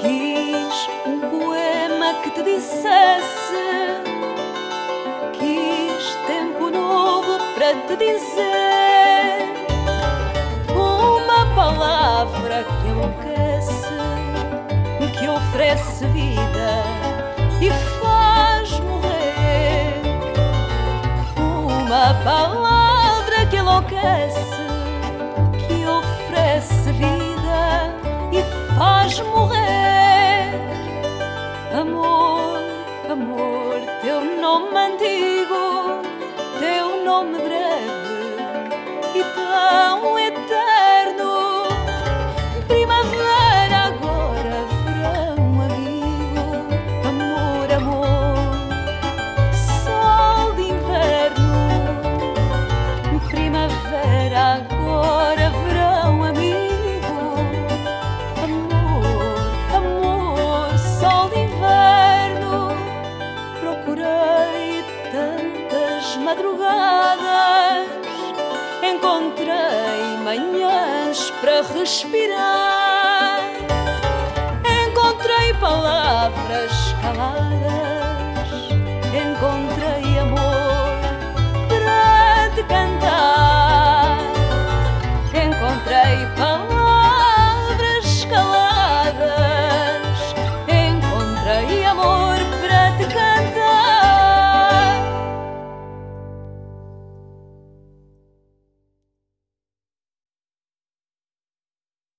Quis um poema que te dissesse. Quis tempo novo para te dizer. Uma palavra que enlouquece, que oferece vida e faz morrer. Uma palavra que enlouquece. Amor, amor, teu nome antigo, teu nome breve e tão Procurei tantas madrugadas, encontrei manhãs para respirar, encontrei palavras